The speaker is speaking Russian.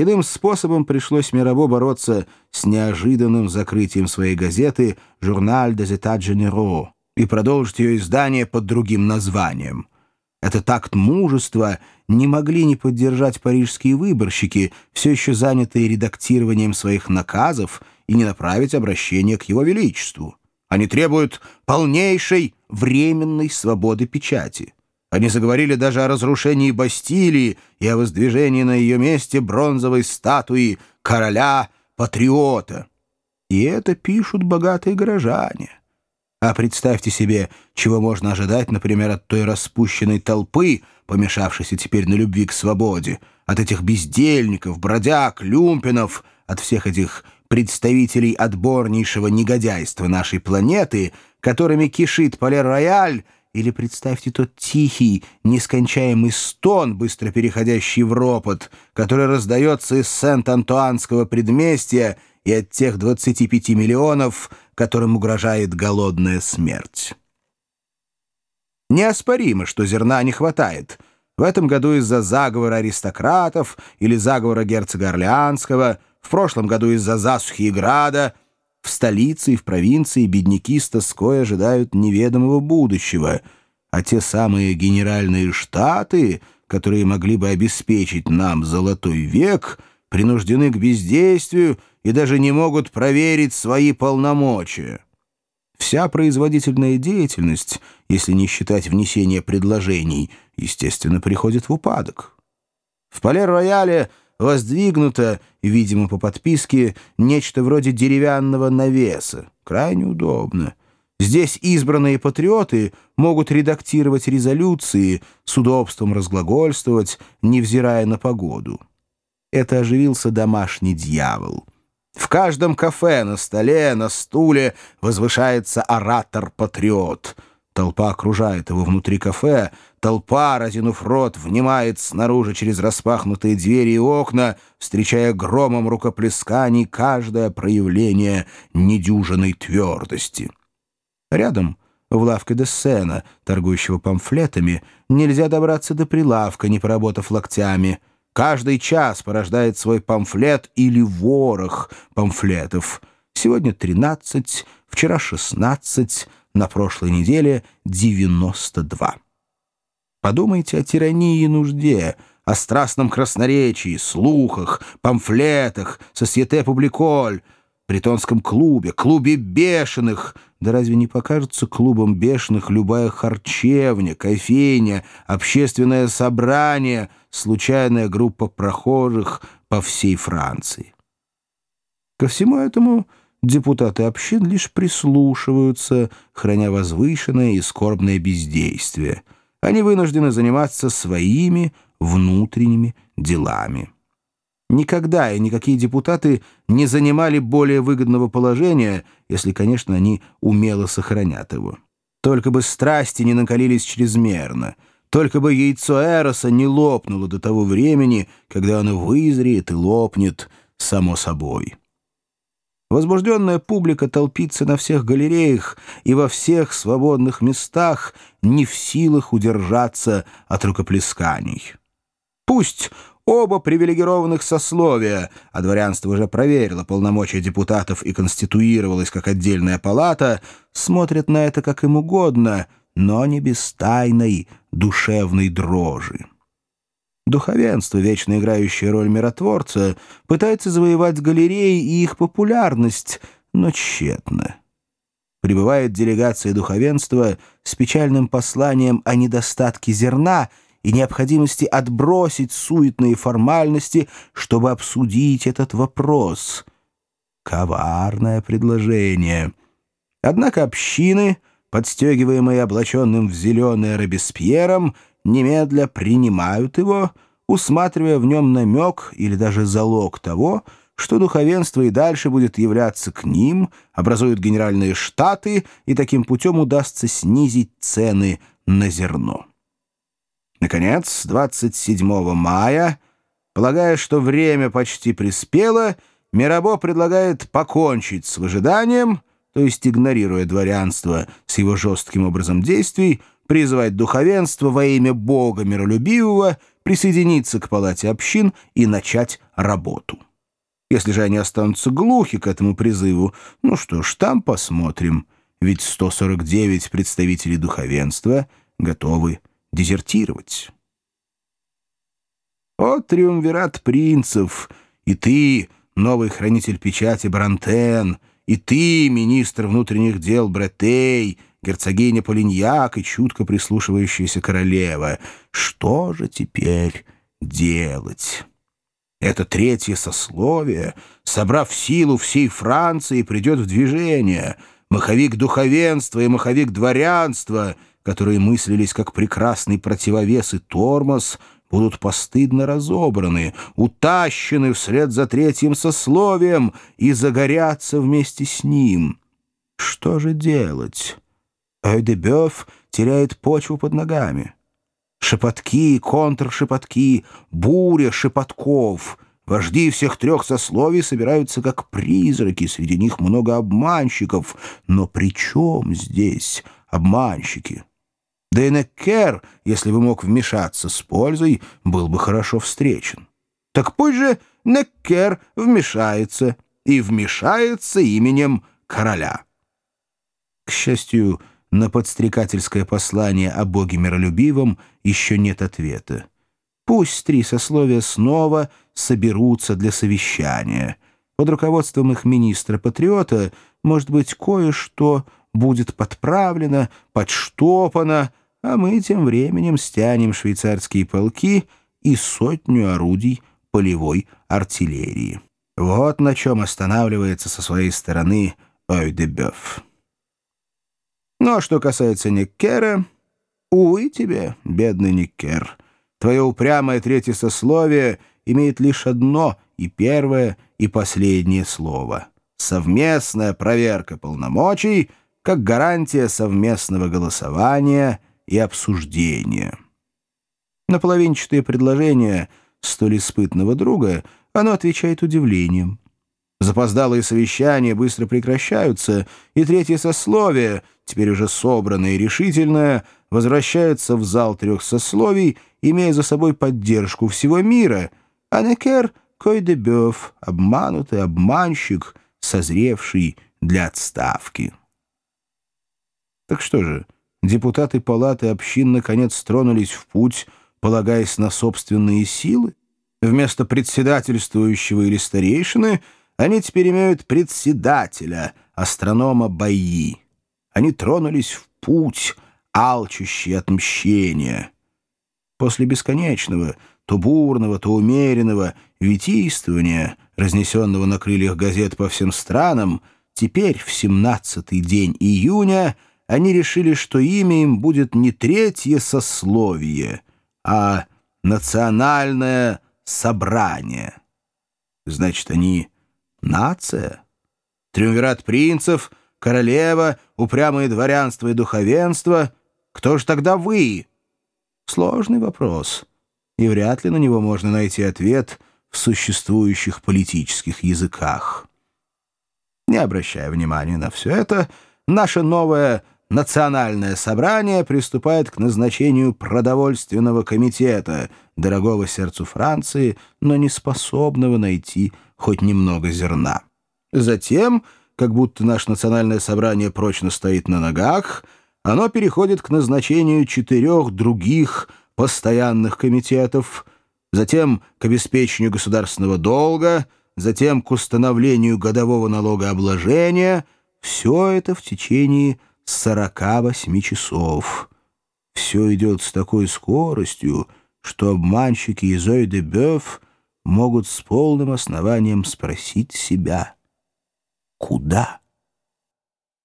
Иным способом пришлось Мирабо бороться с неожиданным закрытием своей газеты «Журналь des États Généraux» и продолжить ее издание под другим названием. Этот акт мужества не могли не поддержать парижские выборщики, все еще занятые редактированием своих наказов, и не направить обращение к его величеству. Они требуют полнейшей временной свободы печати. Они заговорили даже о разрушении Бастилии и о воздвижении на ее месте бронзовой статуи короля-патриота. И это пишут богатые горожане. А представьте себе, чего можно ожидать, например, от той распущенной толпы, помешавшейся теперь на любви к свободе, от этих бездельников, бродяг, люмпинов, от всех этих представителей отборнейшего негодяйства нашей планеты, которыми кишит Палер-Рояль, или представьте тот тихий, нескончаемый стон, быстро переходящий в ропот, который раздается из Сент-Антуанского предместья и от тех 25 миллионов, которым угрожает голодная смерть. Неоспоримо, что зерна не хватает. В этом году из-за заговора аристократов или заговора герцога Орлеанского, в прошлом году из-за засухи и града — в столице и в провинции бедняки с тоской ожидают неведомого будущего, а те самые генеральные штаты, которые могли бы обеспечить нам золотой век, принуждены к бездействию и даже не могут проверить свои полномочия. Вся производительная деятельность, если не считать внесения предложений, естественно, приходит в упадок. В Пале-Рояле воздвигнуто, видимо, по подписке, нечто вроде деревянного навеса. Крайне удобно. Здесь избранные патриоты могут редактировать резолюции, с удобством разглагольствовать, невзирая на погоду. Это оживился домашний дьявол. В каждом кафе, на столе, на стуле возвышается оратор-патриот — Толпа окружает его внутри кафе, толпа, разинув рот, внимает снаружи через распахнутые двери и окна, встречая громом рукоплесканий каждое проявление недюжинной твердости. Рядом, в лавке де Сена, торгующего памфлетами, нельзя добраться до прилавка, не поработав локтями. Каждый час порождает свой памфлет или ворох памфлетов. Сегодня тринадцать, вчера шестнадцать, на прошлой неделе 92. Подумайте о тирании и нужде, о страстном красноречии, слухах, памфлетах, сосьете публиколь, бритонском клубе, клубе бешеных. Да разве не покажется клубом бешеных любая харчевня, кофейня, общественное собрание, случайная группа прохожих по всей Франции? Ко всему этому депутаты общин лишь прислушиваются, храня возвышенное и скорбное бездействие. Они вынуждены заниматься своими внутренними делами. Никогда и никакие депутаты не занимали более выгодного положения, если, конечно, они умело сохранят его. Только бы страсти не накалились чрезмерно, только бы яйцо Эроса не лопнуло до того времени, когда оно вызреет и лопнет само собой. Возбужденная публика толпится на всех галереях и во всех свободных местах, не в силах удержаться от рукоплесканий. Пусть оба привилегированных сословия, а дворянство уже проверило полномочия депутатов и конституировалось как отдельная палата, смотрят на это как им угодно, но не без тайной душевной дрожи. Духовенство, вечно играющее роль миротворца, пытается завоевать галереи и их популярность, но тщетно. Прибывает делегация духовенства с печальным посланием о недостатке зерна и необходимости отбросить суетные формальности, чтобы обсудить этот вопрос. Коварное предложение. Однако общины, подстегиваемые облаченным в зеленое Робеспьером, немедля принимают его, усматривая в нем намек или даже залог того, что духовенство и дальше будет являться к ним, образуют генеральные штаты, и таким путем удастся снизить цены на зерно. Наконец, 27 мая, полагая, что время почти приспело, Мирабо предлагает покончить с выжиданием, то есть игнорируя дворянство с его жестким образом действий, призвать духовенство во имя Бога миролюбивого присоединиться к палате общин и начать работу. Если же они останутся глухи к этому призыву, ну что ж, там посмотрим, ведь 149 представителей духовенства готовы дезертировать. О, триумвират принцев, и ты, новый хранитель печати Брантен, и ты, министр внутренних дел Бретей, герцогиня Полиньяк и чутко прислушивающаяся королева. Что же теперь делать? Это третье сословие, собрав силу всей Франции, придет в движение. Маховик духовенства и маховик дворянства, которые мыслились как прекрасный противовес и тормоз, будут постыдно разобраны, утащены вслед за третьим сословием и загорятся вместе с ним. Что же делать? Эйдебёв теряет почву под ногами. Шепотки, контршепотки, буря шепотков. Вожди всех трех сословий собираются как призраки, среди них много обманщиков. Но при чем здесь обманщики? Неккер, если бы мог вмешаться с пользой, был бы хорошо встречен. Так пусть же Неккер вмешается, и вмешается именем короля. К счастью, на подстрекательское послание о Боге миролюбивом еще нет ответа. Пусть три сословия снова соберутся для совещания. Под руководством их министра-патриота, может быть, кое-что будет подправлено, подштопано, а мы тем временем стянем швейцарские полки и сотню орудий полевой артиллерии. Вот на чем останавливается со своей стороны Ой-де-Бёв. Ну а что касается Никкера, увы тебе, бедный Никкер, твое упрямое третье сословие имеет лишь одно и первое, и последнее слово — совместная проверка полномочий как гарантия совместного голосования и обсуждения. На половинчатые предложения столь испытного друга оно отвечает удивлением — Запоздалые совещания быстро прекращаются, и третье сословие, теперь уже собранное и решительное, возвращается в зал трех сословий, имея за собой поддержку всего мира, а Некер — Койдебёв, обманутый обманщик, созревший для отставки. Так что же, депутаты палаты общин наконец тронулись в путь, полагаясь на собственные силы? Вместо председательствующего или старейшины — они теперь имеют председателя, астронома Баи. Они тронулись в путь, алчущий отмщения. После бесконечного, то бурного, то умеренного витийствования, разнесенного на крыльях газет по всем странам, теперь, в семнадцатый день июня, они решили, что имя им будет не третье сословие, а национальное собрание. Значит, они Нация? Триумвират принцев, королева, упрямое дворянство и духовенство? Кто же тогда вы? Сложный вопрос, и вряд ли на него можно найти ответ в существующих политических языках. Не обращая внимания на все это, наше новое национальное собрание приступает к назначению продовольственного комитета, дорогого сердцу Франции, но не способного найти хоть немного зерна. Затем, как будто наше национальное собрание прочно стоит на ногах, оно переходит к назначению четырех других постоянных комитетов, затем к обеспечению государственного долга, затем к установлению годового налогообложения. Все это в течение 48 часов. Все идет с такой скоростью, что обманщики из Ой-де-Бёв могут с полным основанием спросить себя, куда?